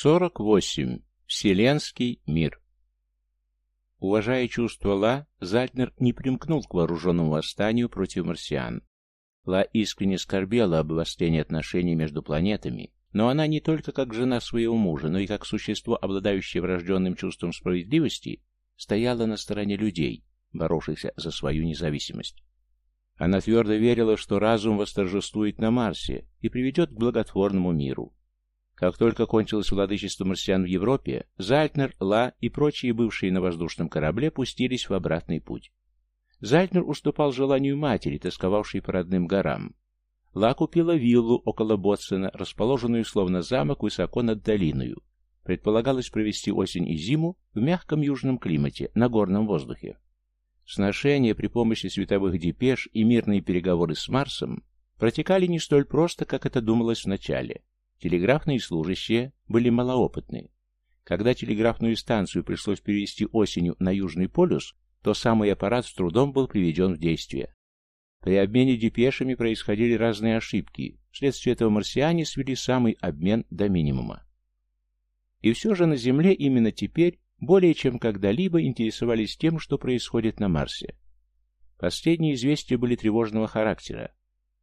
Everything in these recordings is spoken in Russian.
48. Вселенский мир. Уважая чувства Ла, Зальтнер не примкнул к вооруженному восстанию против марсиан. Ла искренне скорбела об обострении отношений между планетами, но она не только как жена своего мужа, но и как существо, обладающее врожденным чувством справедливости, стояла на стороне людей, боровшихся за свою независимость. Она твердо верила, что разум восторжествует на Марсе и приведет к благотворному миру. Как только кончилось владычество марсиан в Европе, Зальтнер, Ла и прочие бывшие на воздушном корабле пустились в обратный путь. Зальтнер уступал желанию матери, тосковавшей по родным горам. Ла купила виллу около Ботсона, расположенную словно замок высоко над долиною. Предполагалось провести осень и зиму в мягком южном климате, на горном воздухе. Сношения при помощи световых депеш и мирные переговоры с Марсом протекали не столь просто, как это думалось вначале. Телеграфные служащие были малоопытны. Когда телеграфную станцию пришлось перевести осенью на Южный полюс, то самый аппарат с трудом был приведен в действие. При обмене депешами происходили разные ошибки, вследствие этого марсиане свели самый обмен до минимума. И все же на Земле именно теперь более чем когда-либо интересовались тем, что происходит на Марсе. Последние известия были тревожного характера.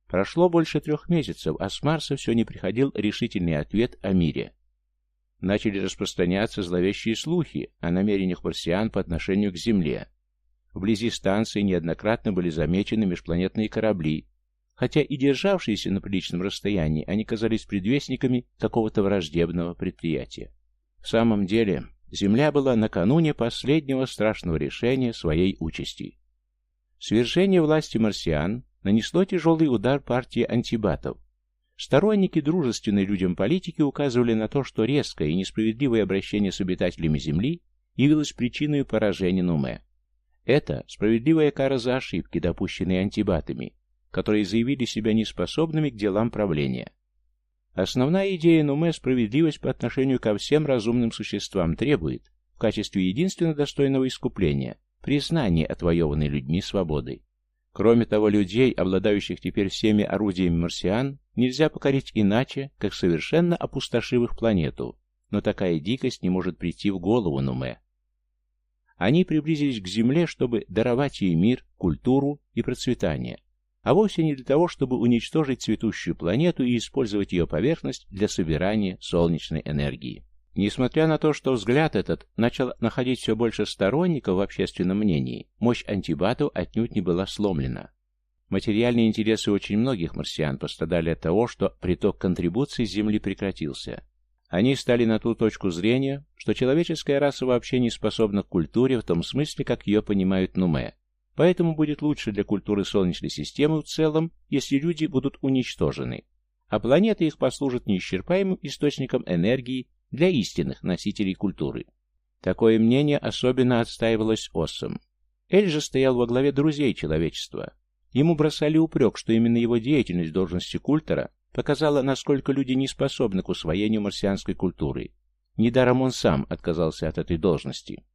Прошло больше трех месяцев, а с Марса все не приходил решительный ответ о мире. Начали распространяться зловещие слухи о намерениях марсиан по отношению к Земле. Вблизи станции неоднократно были замечены межпланетные корабли, хотя и державшиеся на приличном расстоянии, они казались предвестниками какого-то враждебного предприятия. В самом деле, Земля была накануне последнего страшного решения своей участи. Свержение власти марсиан нанесло тяжелый удар партии антибатов. Сторонники дружественной людям политики указывали на то, что резкое и несправедливое обращение с обитателями Земли явилось причиной поражения Нуме. Это справедливая кара за ошибки, допущенные антибатами, которые заявили себя неспособными к делам правления. Основная идея Нуме справедливость по отношению ко всем разумным существам требует, в качестве единственно достойного искупления, признания отвоеванной людьми свободы. Кроме того, людей, обладающих теперь всеми орудиями марсиан, нельзя покорить иначе, как совершенно опустошив их планету, но такая дикость не может прийти в голову Нуме. Они приблизились к Земле, чтобы даровать ей мир, культуру и процветание, а вовсе не для того, чтобы уничтожить цветущую планету и использовать ее поверхность для собирания солнечной энергии. Несмотря на то, что взгляд этот начал находить все больше сторонников в общественном мнении, мощь антибатов отнюдь не была сломлена. Материальные интересы очень многих марсиан пострадали от того, что приток контрибуций с Земли прекратился. Они стали на ту точку зрения, что человеческая раса вообще не способна к культуре в том смысле, как ее понимают Нуме. Поэтому будет лучше для культуры Солнечной системы в целом, если люди будут уничтожены, а планеты их послужат неисчерпаемым источником энергии для истинных носителей культуры. Такое мнение особенно отстаивалось Оссом. Эль же стоял во главе друзей человечества. Ему бросали упрек, что именно его деятельность в должности культора показала, насколько люди не способны к усвоению марсианской культуры. Недаром он сам отказался от этой должности.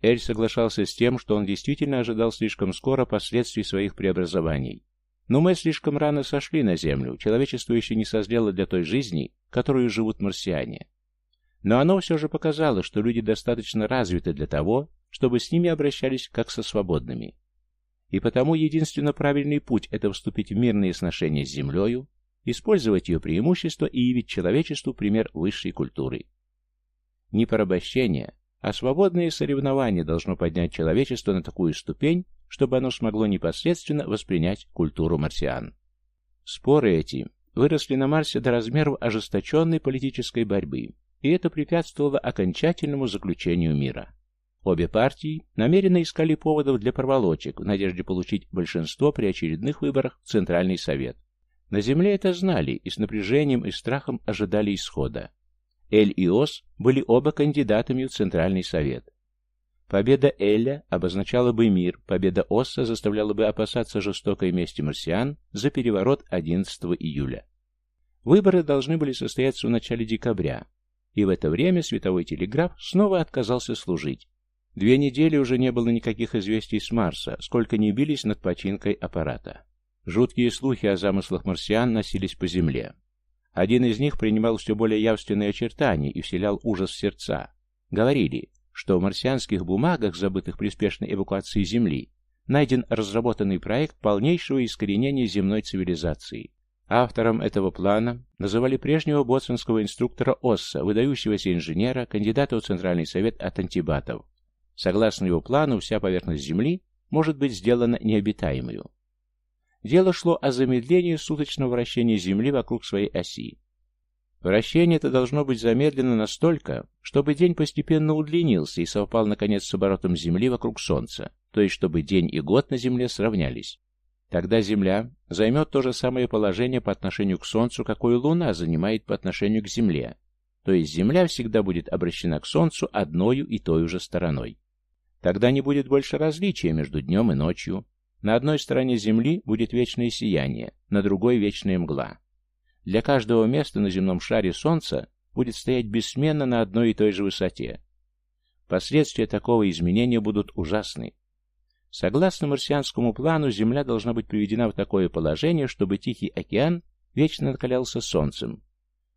Эль соглашался с тем, что он действительно ожидал слишком скоро последствий своих преобразований. Но мы слишком рано сошли на Землю, человечество еще не созрело для той жизни, которую живут марсиане. Но оно все же показало, что люди достаточно развиты для того, чтобы с ними обращались как со свободными. И потому единственно правильный путь – это вступить в мирные сношения с Землею, использовать ее преимущества и явить человечеству пример высшей культуры. Не порабощение, а свободное соревнование должно поднять человечество на такую ступень, чтобы оно смогло непосредственно воспринять культуру марсиан. Споры эти выросли на Марсе до размеров ожесточенной политической борьбы, и это препятствовало окончательному заключению мира. Обе партии намеренно искали поводов для проволочек в надежде получить большинство при очередных выборах в Центральный Совет. На Земле это знали и с напряжением и страхом ожидали исхода. Эль и Ос были оба кандидатами в Центральный Совет. Победа Эля обозначала бы мир, победа Осса заставляла бы опасаться жестокой мести марсиан за переворот 11 июля. Выборы должны были состояться в начале декабря, и в это время световой телеграф снова отказался служить. Две недели уже не было никаких известий с Марса, сколько не бились над починкой аппарата. Жуткие слухи о замыслах марсиан носились по Земле. Один из них принимал все более явственные очертания и вселял ужас в сердца. Говорили, что в марсианских бумагах, забытых при спешной эвакуации Земли, найден разработанный проект полнейшего искоренения земной цивилизации. Автором этого плана называли прежнего боцманского инструктора Осса, выдающегося инженера, кандидата в Центральный совет от антибатов. Согласно его плану, вся поверхность Земли может быть сделана необитаемой. Дело шло о замедлении суточного вращения Земли вокруг своей оси. Вращение это должно быть замедлено настолько, чтобы день постепенно удлинился и совпал наконец с оборотом Земли вокруг Солнца, то есть чтобы день и год на Земле сравнялись. Тогда Земля займет то же самое положение по отношению к Солнцу, какое Луна занимает по отношению к Земле, то есть Земля всегда будет обращена к Солнцу одною и той же стороной. Тогда не будет больше различия между днем и ночью. На одной стороне Земли будет вечное сияние, на другой вечная мгла. Для каждого места на земном шаре Солнца будет стоять бессменно на одной и той же высоте. Последствия такого изменения будут ужасны. Согласно марсианскому плану, Земля должна быть приведена в такое положение, чтобы Тихий океан вечно накалялся Солнцем.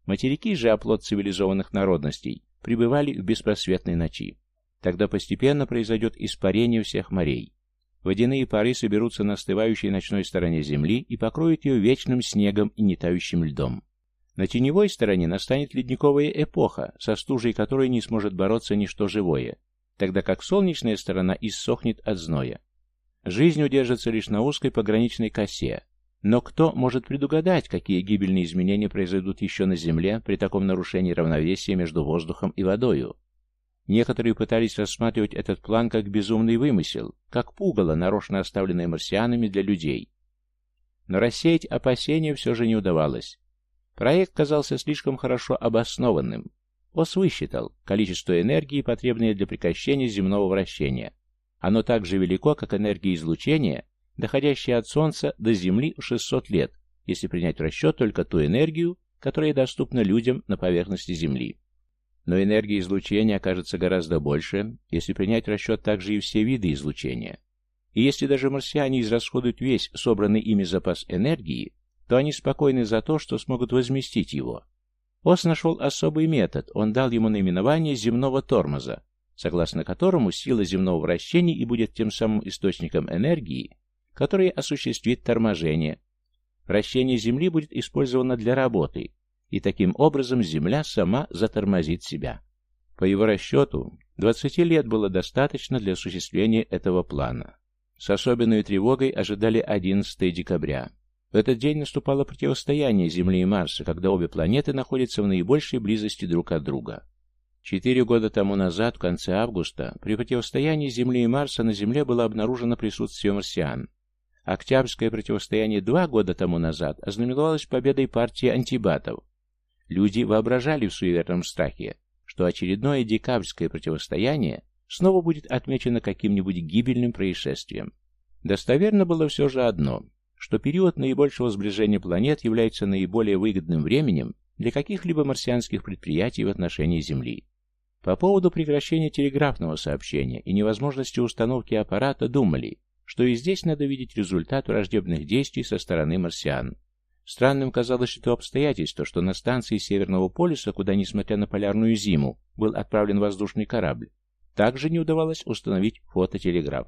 Материки же, оплот цивилизованных народностей, пребывали в беспросветной ночи. Тогда постепенно произойдет испарение всех морей. Водяные пары соберутся на остывающей ночной стороне Земли и покроют ее вечным снегом и нетающим льдом. На теневой стороне настанет ледниковая эпоха, со стужей которой не сможет бороться ничто живое, тогда как солнечная сторона иссохнет от зноя. Жизнь удержится лишь на узкой пограничной косе. Но кто может предугадать, какие гибельные изменения произойдут еще на Земле при таком нарушении равновесия между воздухом и водою? Некоторые пытались рассматривать этот план как безумный вымысел, как пугало, нарочно оставленное марсианами для людей. Но рассеять опасения все же не удавалось. Проект казался слишком хорошо обоснованным. ОС высчитал количество энергии, потребное для прекращения земного вращения. Оно так же велико, как энергия излучения, доходящая от Солнца до Земли в 600 лет, если принять в расчет только ту энергию, которая доступна людям на поверхности Земли. Но энергия излучения окажется гораздо больше, если принять в расчет также и все виды излучения. И если даже марсиане израсходуют весь собранный ими запас энергии, то они спокойны за то, что смогут возместить его. Ос нашел особый метод, он дал ему наименование земного тормоза, согласно которому сила земного вращения и будет тем самым источником энергии, который осуществит торможение. Вращение Земли будет использовано для работы, и таким образом Земля сама затормозит себя. По его расчету, 20 лет было достаточно для осуществления этого плана. С особенной тревогой ожидали 11 декабря. В этот день наступало противостояние Земли и Марса, когда обе планеты находятся в наибольшей близости друг от друга. Четыре года тому назад, в конце августа, при противостоянии Земли и Марса на Земле было обнаружено присутствие марсиан. Октябрьское противостояние два года тому назад ознаменовалось победой партии антибатов, Люди воображали в суеверном страхе, что очередное декабрьское противостояние снова будет отмечено каким-нибудь гибельным происшествием. Достоверно было все же одно, что период наибольшего сближения планет является наиболее выгодным временем для каких-либо марсианских предприятий в отношении Земли. По поводу прекращения телеграфного сообщения и невозможности установки аппарата думали, что и здесь надо видеть результат враждебных действий со стороны марсиан, Странным казалось то обстоятельство, что на станции Северного полюса, куда, несмотря на полярную зиму, был отправлен воздушный корабль, также не удавалось установить фототелеграф.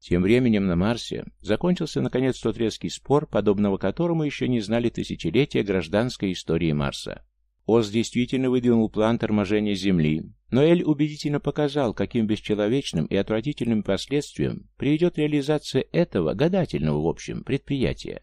Тем временем на Марсе закончился наконец тот резкий спор, подобного которому еще не знали тысячелетия гражданской истории Марса. Оз действительно выдвинул план торможения Земли, но Эль убедительно показал, каким бесчеловечным и отвратительным последствиям приведет реализация этого, гадательного в общем, предприятия.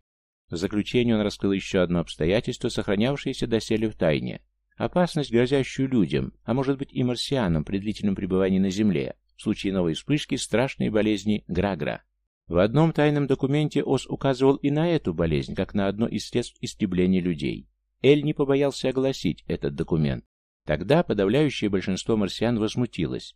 В заключение он раскрыл еще одно обстоятельство, сохранявшееся доселе в тайне. Опасность, грозящую людям, а может быть и марсианам при длительном пребывании на Земле, в случае новой вспышки страшной болезни Грагра. В одном тайном документе ОС указывал и на эту болезнь, как на одно из средств истребления людей. Эль не побоялся огласить этот документ. Тогда подавляющее большинство марсиан возмутилось.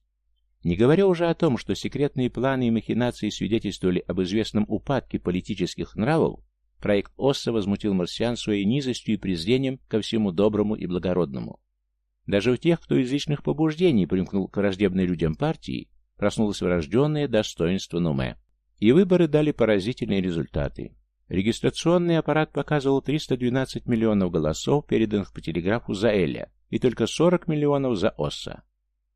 Не говоря уже о том, что секретные планы и махинации свидетельствовали об известном упадке политических нравов, Проект Осса возмутил марсиан своей низостью и презрением ко всему доброму и благородному. Даже у тех, кто из личных побуждений примкнул к враждебной людям партии, проснулось врожденное достоинство Нуме. И выборы дали поразительные результаты. Регистрационный аппарат показывал 312 миллионов голосов, переданных по телеграфу за Эля, и только 40 миллионов за Осса.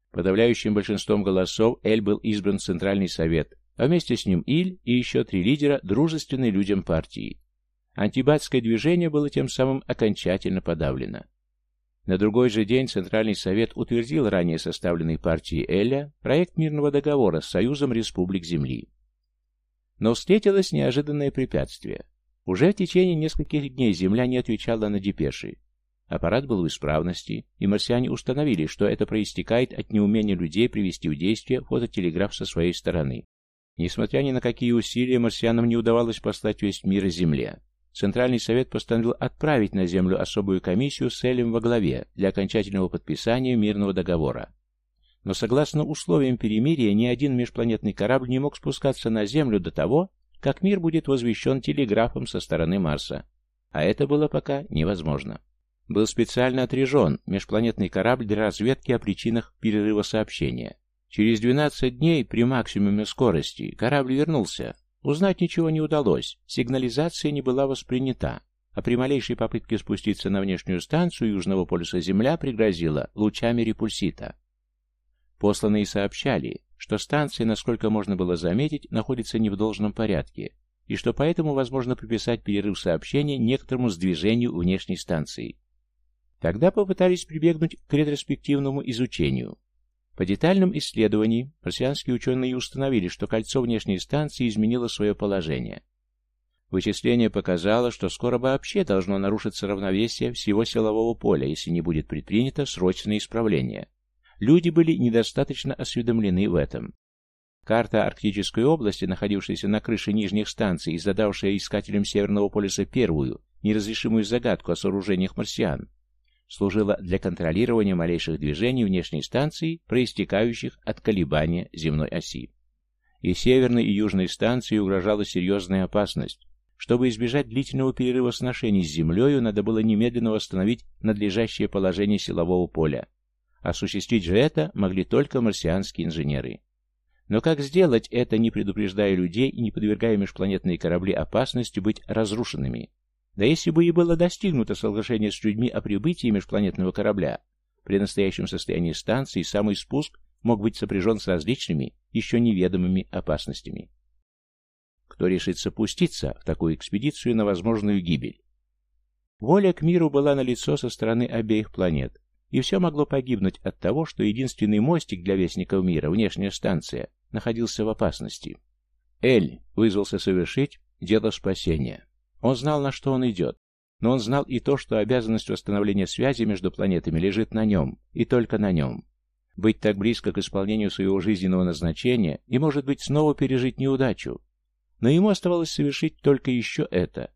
Подавляющим большинством голосов Эль был избран в Центральный Совет, а вместе с ним Иль и еще три лидера, дружественной людям партии. Антибатское движение было тем самым окончательно подавлено. На другой же день Центральный Совет утвердил ранее составленный партией Эля проект мирного договора с Союзом Республик Земли. Но встретилось неожиданное препятствие. Уже в течение нескольких дней Земля не отвечала на депеши. Аппарат был в исправности, и марсиане установили, что это проистекает от неумения людей привести в действие фототелеграф со своей стороны. Несмотря ни на какие усилия, марсианам не удавалось послать весь мир Земле. Центральный совет постановил отправить на Землю особую комиссию с Элем во главе для окончательного подписания мирного договора. Но согласно условиям перемирия, ни один межпланетный корабль не мог спускаться на Землю до того, как мир будет возвещен телеграфом со стороны Марса. А это было пока невозможно. Был специально отряжен межпланетный корабль для разведки о причинах перерыва сообщения. Через 12 дней при максимуме скорости корабль вернулся, Узнать ничего не удалось, сигнализация не была воспринята, а при малейшей попытке спуститься на внешнюю станцию Южного полюса Земля пригрозила лучами репульсита. Посланные сообщали, что станция, насколько можно было заметить, находится не в должном порядке, и что поэтому возможно приписать перерыв сообщения некоторому сдвижению внешней станции. Тогда попытались прибегнуть к ретроспективному изучению, по детальным исследованиям марсианские ученые установили, что кольцо внешней станции изменило свое положение. Вычисление показало, что скоро вообще должно нарушиться равновесие всего силового поля, если не будет предпринято срочное исправление. Люди были недостаточно осведомлены в этом. Карта Арктической области, находившаяся на крыше нижних станций и задавшая искателям Северного полюса первую, неразрешимую загадку о сооружениях марсиан, служила для контролирования малейших движений внешней станции, проистекающих от колебания земной оси. И северной, и южной станции угрожала серьезная опасность. Чтобы избежать длительного перерыва сношений с Землею, надо было немедленно восстановить надлежащее положение силового поля. Осуществить же это могли только марсианские инженеры. Но как сделать это, не предупреждая людей и не подвергая межпланетные корабли опасности быть разрушенными? Да если бы и было достигнуто соглашение с людьми о прибытии межпланетного корабля, при настоящем состоянии станции самый спуск мог быть сопряжен с различными, еще неведомыми опасностями. Кто решится пуститься в такую экспедицию на возможную гибель? Воля к миру была налицо со стороны обеих планет, и все могло погибнуть от того, что единственный мостик для вестников мира, внешняя станция, находился в опасности. Эль вызвался совершить дело спасения. Он знал, на что он идет, но он знал и то, что обязанность восстановления связи между планетами лежит на нем, и только на нем. Быть так близко к исполнению своего жизненного назначения и, может быть, снова пережить неудачу. Но ему оставалось совершить только еще это.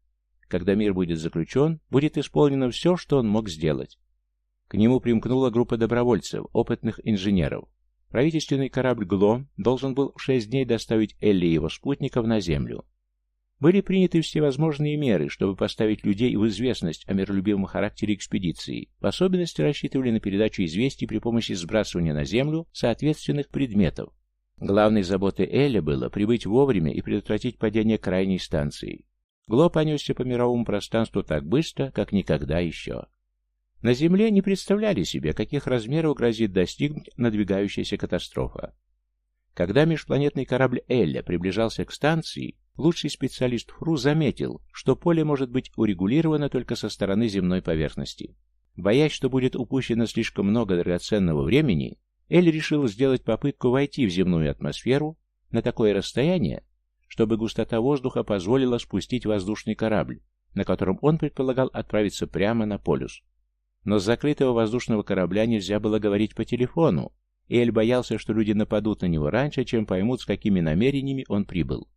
Когда мир будет заключен, будет исполнено все, что он мог сделать. К нему примкнула группа добровольцев, опытных инженеров. Правительственный корабль «Гло» должен был в шесть дней доставить Элли и его спутников на Землю. Были приняты всевозможные меры, чтобы поставить людей в известность о миролюбивом характере экспедиции. В особенности рассчитывали на передачу известий при помощи сбрасывания на землю соответственных предметов. Главной заботой Эля было прибыть вовремя и предотвратить падение крайней станции. Гло понесся по мировому пространству так быстро, как никогда еще. На Земле не представляли себе, каких размеров грозит достигнуть надвигающаяся катастрофа. Когда межпланетный корабль Элля приближался к станции, Лучший специалист ФРУ заметил, что поле может быть урегулировано только со стороны земной поверхности. Боясь, что будет упущено слишком много драгоценного времени, Эль решил сделать попытку войти в земную атмосферу на такое расстояние, чтобы густота воздуха позволила спустить воздушный корабль, на котором он предполагал отправиться прямо на полюс. Но с закрытого воздушного корабля нельзя было говорить по телефону, Эль боялся, что люди нападут на него раньше, чем поймут, с какими намерениями он прибыл.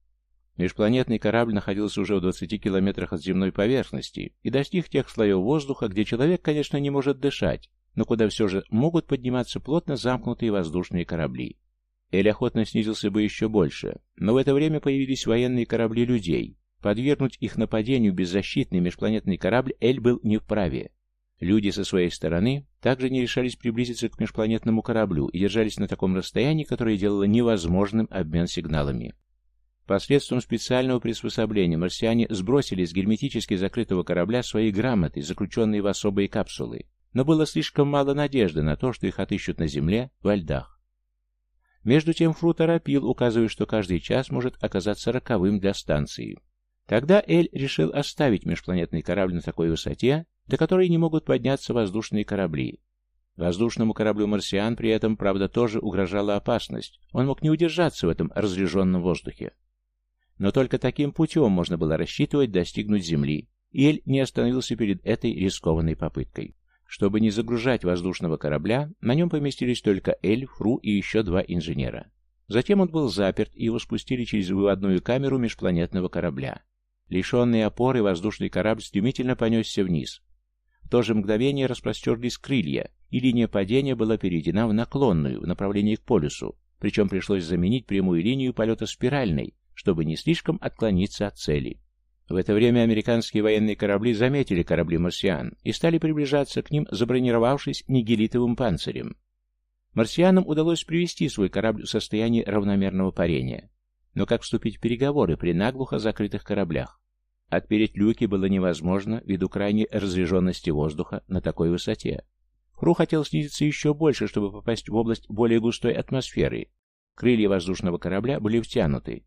Межпланетный корабль находился уже в 20 километрах от земной поверхности и достиг тех слоев воздуха, где человек, конечно, не может дышать, но куда все же могут подниматься плотно замкнутые воздушные корабли. Эль охотно снизился бы еще больше, но в это время появились военные корабли людей. Подвергнуть их нападению беззащитный межпланетный корабль Эль был не вправе. Люди со своей стороны также не решались приблизиться к межпланетному кораблю и держались на таком расстоянии, которое делало невозможным обмен сигналами. Посредством специального приспособления марсиане сбросили с герметически закрытого корабля свои грамоты, заключенные в особые капсулы, но было слишком мало надежды на то, что их отыщут на Земле, во льдах. Между тем Фру торопил, указывая, что каждый час может оказаться роковым для станции. Тогда Эль решил оставить межпланетный корабль на такой высоте, до которой не могут подняться воздушные корабли. Воздушному кораблю «Марсиан» при этом, правда, тоже угрожала опасность. Он мог не удержаться в этом разреженном воздухе. Но только таким путем можно было рассчитывать достигнуть Земли, Эль не остановился перед этой рискованной попыткой. Чтобы не загружать воздушного корабля, на нем поместились только Эль, Фру и еще два инженера. Затем он был заперт, и его спустили через выводную камеру межпланетного корабля. Лишенный опоры, воздушный корабль стремительно понесся вниз. То же мгновение распростерлись крылья, и линия падения была переведена в наклонную, в направлении к полюсу, причем пришлось заменить прямую линию полета спиральной, чтобы не слишком отклониться от цели. В это время американские военные корабли заметили корабли марсиан и стали приближаться к ним, забронировавшись нигелитовым панцирем. Марсианам удалось привести свой корабль в состояние равномерного парения. Но как вступить в переговоры при наглухо закрытых кораблях? Отпереть люки было невозможно ввиду крайней разряженности воздуха на такой высоте. Хру хотел снизиться еще больше, чтобы попасть в область более густой атмосферы. Крылья воздушного корабля были втянуты,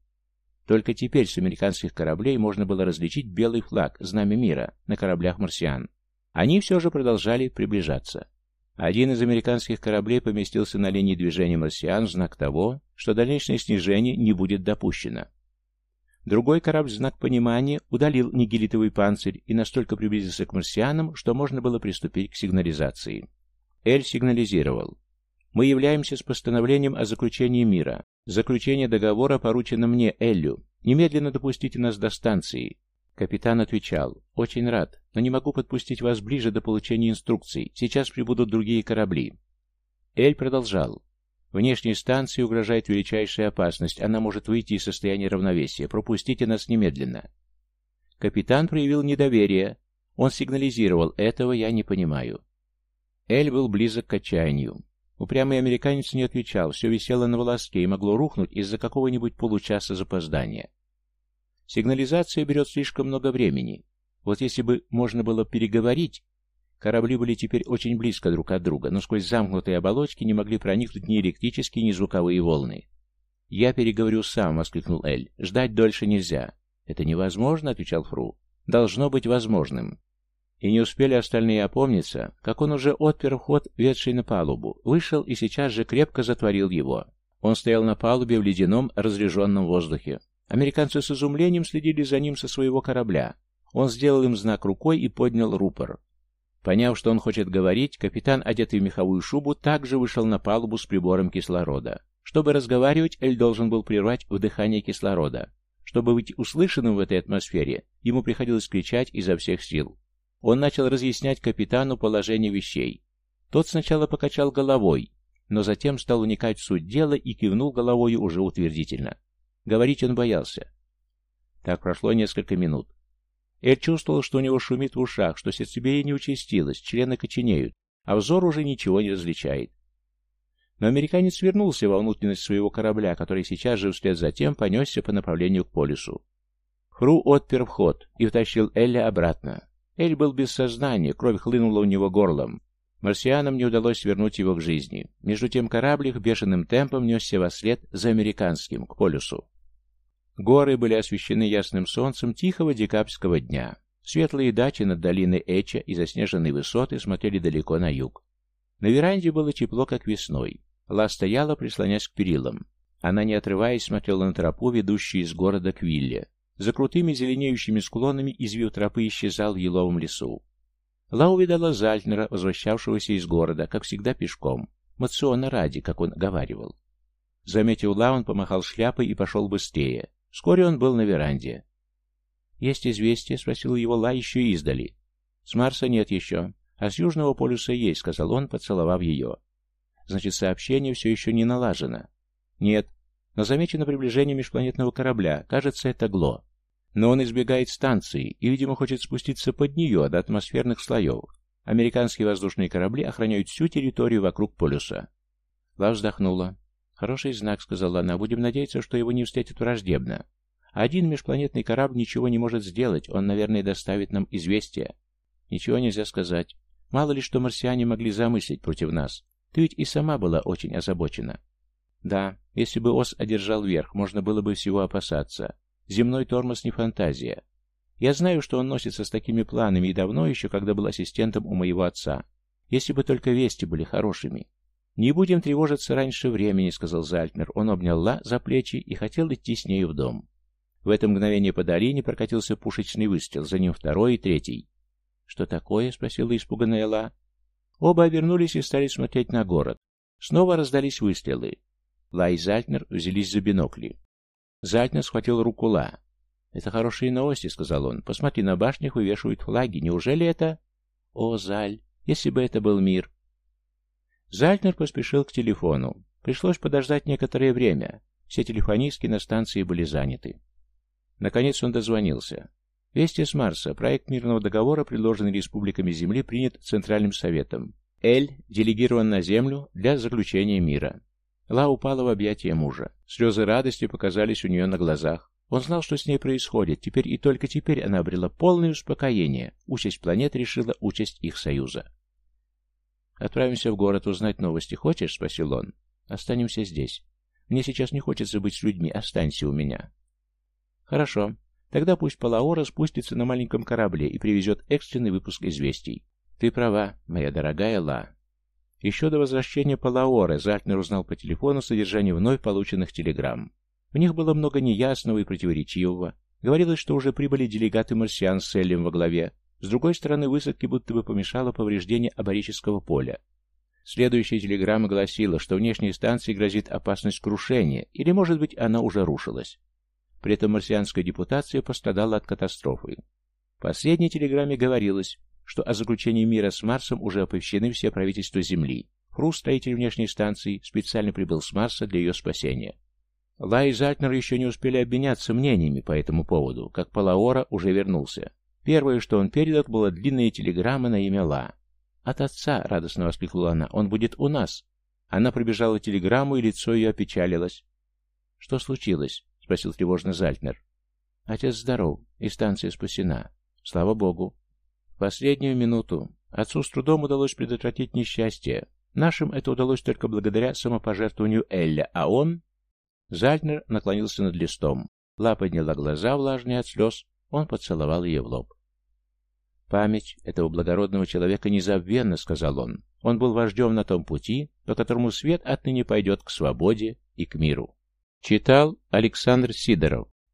только теперь с американских кораблей можно было различить белый флаг, знамя мира, на кораблях марсиан. Они все же продолжали приближаться. Один из американских кораблей поместился на линии движения марсиан в знак того, что дальнейшее снижение не будет допущено. Другой корабль в знак понимания удалил нигелитовый панцирь и настолько приблизился к марсианам, что можно было приступить к сигнализации. Эль сигнализировал. «Мы являемся с постановлением о заключении мира. Заключение договора поручено мне, Эллю. Немедленно допустите нас до станции. Капитан отвечал. Очень рад, но не могу подпустить вас ближе до получения инструкций. Сейчас прибудут другие корабли. Эль продолжал. Внешней станции угрожает величайшая опасность. Она может выйти из состояния равновесия. Пропустите нас немедленно. Капитан проявил недоверие. Он сигнализировал. Этого я не понимаю. Эль был близок к отчаянию. Упрямый американец не отвечал, все висело на волоске и могло рухнуть из-за какого-нибудь получаса запоздания. Сигнализация берет слишком много времени. Вот если бы можно было переговорить... Корабли были теперь очень близко друг от друга, но сквозь замкнутые оболочки не могли проникнуть ни электрические, ни звуковые волны. «Я переговорю сам», — воскликнул Эль. «Ждать дольше нельзя». «Это невозможно», — отвечал Фру. «Должно быть возможным». И не успели остальные опомниться, как он уже отпер вход, ведший на палубу, вышел и сейчас же крепко затворил его. Он стоял на палубе в ледяном, разреженном воздухе. Американцы с изумлением следили за ним со своего корабля. Он сделал им знак рукой и поднял рупор. Поняв, что он хочет говорить, капитан, одетый в меховую шубу, также вышел на палубу с прибором кислорода. Чтобы разговаривать, Эль должен был прервать вдыхание кислорода. Чтобы быть услышанным в этой атмосфере, ему приходилось кричать изо всех сил. Он начал разъяснять капитану положение вещей. Тот сначала покачал головой, но затем стал уникать суть дела и кивнул головой уже утвердительно. Говорить он боялся. Так прошло несколько минут. Эль чувствовал, что у него шумит в ушах, что сердцебиение участилось, члены коченеют, а взор уже ничего не различает. Но американец вернулся во внутренность своего корабля, который сейчас же вслед за тем понесся по направлению к полюсу. Хру отпер вход и втащил Элля обратно. Эль был без сознания, кровь хлынула у него горлом. Марсианам не удалось вернуть его к жизни. Между тем корабль их бешеным темпом несся во след за американским, к полюсу. Горы были освещены ясным солнцем тихого декабрьского дня. Светлые дачи над долиной Эча и заснеженные высоты смотрели далеко на юг. На веранде было тепло, как весной. Ла стояла, прислонясь к перилам. Она, не отрываясь, смотрела на тропу, ведущую из города к вилле. За крутыми зеленеющими склонами извив тропы исчезал в еловом лесу. Ла увидала Зальтнера, возвращавшегося из города, как всегда пешком, мациона ради, как он говаривал. Заметив Ла, он помахал шляпой и пошел быстрее. Вскоре он был на веранде. «Есть известие?» — спросил его Ла еще издали. «С Марса нет еще, а с Южного полюса есть», — сказал он, поцеловав ее. «Значит, сообщение все еще не налажено». «Нет, но замечено приближение межпланетного корабля. Кажется, это Гло. Но он избегает станции и, видимо, хочет спуститься под нее до атмосферных слоев. Американские воздушные корабли охраняют всю территорию вокруг полюса. Ла вздохнула. «Хороший знак», — сказала она. «Будем надеяться, что его не встретят враждебно. Один межпланетный корабль ничего не может сделать, он, наверное, доставит нам известие. Ничего нельзя сказать. Мало ли что марсиане могли замыслить против нас. Ты ведь и сама была очень озабочена. Да, если бы ОС одержал верх, можно было бы всего опасаться. Земной тормоз не фантазия. Я знаю, что он носится с такими планами и давно еще, когда был ассистентом у моего отца. Если бы только вести были хорошими. «Не будем тревожиться раньше времени», — сказал Зальтнер. Он обнял Ла за плечи и хотел идти с нею в дом. В это мгновение по долине прокатился пушечный выстрел, за ним второй и третий. «Что такое?» — спросила испуганная Ла. Оба обернулись и стали смотреть на город. Снова раздались выстрелы. Ла и Зальтнер взялись за бинокли. Зальтнер схватил руку Ла. «Это хорошие новости», — сказал он. «Посмотри, на башнях вывешивают флаги. Неужели это...» «О, Заль, если бы это был мир!» Зальтнер поспешил к телефону. Пришлось подождать некоторое время. Все телефонистки на станции были заняты. Наконец он дозвонился. Вести с Марса. Проект мирного договора, предложенный республиками Земли, принят Центральным Советом. Эль делегирован на Землю для заключения мира. Ла упала в объятия мужа. Слезы радости показались у нее на глазах. Он знал, что с ней происходит. Теперь и только теперь она обрела полное успокоение. Участь планет решила участь их союза. «Отправимся в город узнать новости. Хочешь?» — спросил он. «Останемся здесь. Мне сейчас не хочется быть с людьми. Останься у меня». «Хорошо. Тогда пусть Палаора спустится на маленьком корабле и привезет экстренный выпуск известий. Ты права, моя дорогая Ла. Еще до возвращения Палаоры Зальтнер узнал по телефону содержание вновь полученных телеграмм. В них было много неясного и противоречивого. Говорилось, что уже прибыли делегаты марсиан с Эллем во главе. С другой стороны, высадке будто бы помешало повреждение аборического поля. Следующая телеграмма гласила, что внешней станции грозит опасность крушения, или, может быть, она уже рушилась. При этом марсианская депутация пострадала от катастрофы. В последней телеграмме говорилось, что о заключении мира с Марсом уже оповещены все правительства Земли. Фру, строитель внешней станции, специально прибыл с Марса для ее спасения. Ла и Зальтнер еще не успели обменяться мнениями по этому поводу, как Палаора уже вернулся. Первое, что он передал, была длинная телеграмма на имя Ла. «От отца!» — радостно воскликнула она. «Он будет у нас!» Она пробежала телеграмму, и лицо ее опечалилось. «Что случилось?» — спросил тревожно Зальтнер. «Отец здоров, и станция спасена. Слава Богу». В последнюю минуту отцу с трудом удалось предотвратить несчастье. Нашим это удалось только благодаря самопожертвованию Элля, а он... Зальтнер наклонился над листом. Ла подняла глаза, влажные от слез. Он поцеловал ее в лоб. «Память этого благородного человека незабвенна», — сказал он. «Он был вождем на том пути, по которому свет отныне пойдет к свободе и к миру». Читал Александр Сидоров